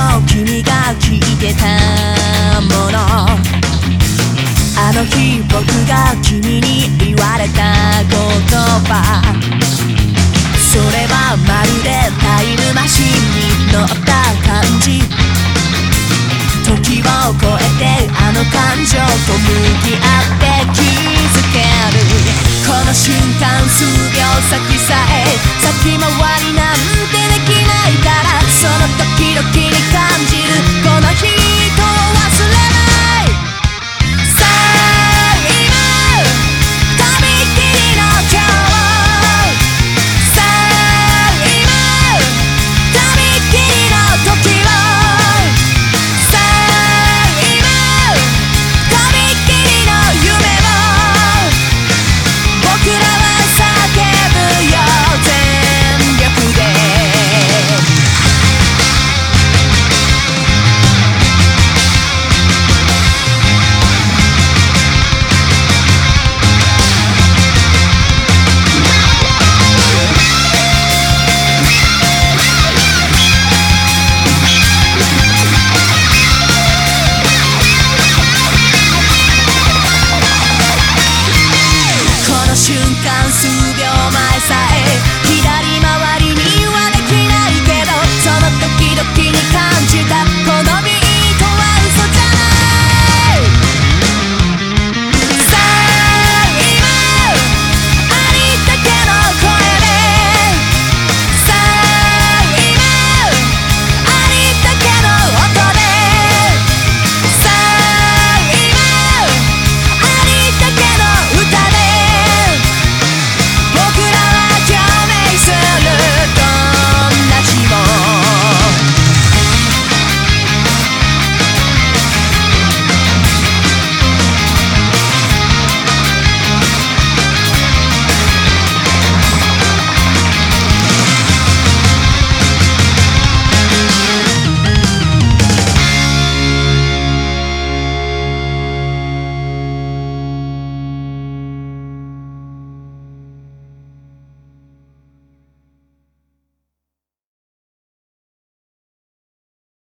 と君が聞いてたもの。あの日僕が君に言われた言葉。それはまるでタイムマシンに乗った感じ。時を超えてあの感情と向き合って瞬間数秒前さえ